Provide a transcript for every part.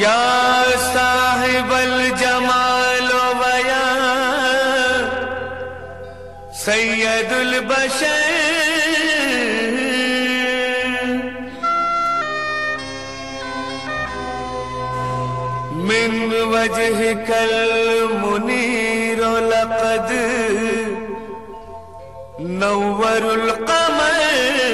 या साहिबल जमालो वया सैयदुल बशर मिन वजह कल मुनीर लकद नवरुल कमर लायम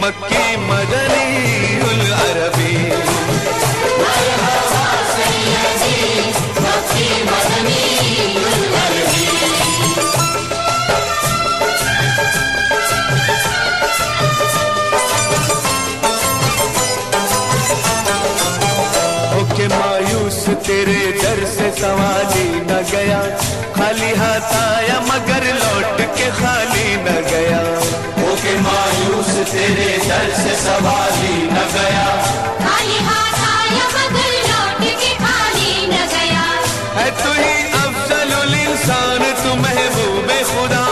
मक्की मदनी उल अरबी। मक्की मायूस तेरे दर से सवाली न गया। खाली हाथ दर न गया। खाली हाथ आया मगर लौट के खाली न गया। है तू ही अफजलुल इंसान तू महबूब खुदा।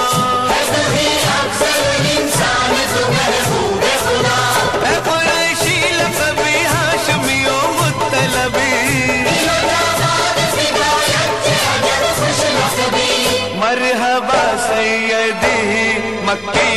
है तभी अफजल इंसान तू महबूब खुदा। है कुरैशी लक़बी मुत्तलबी। अजब खुश लकबी मरहबा सैयदी मक्की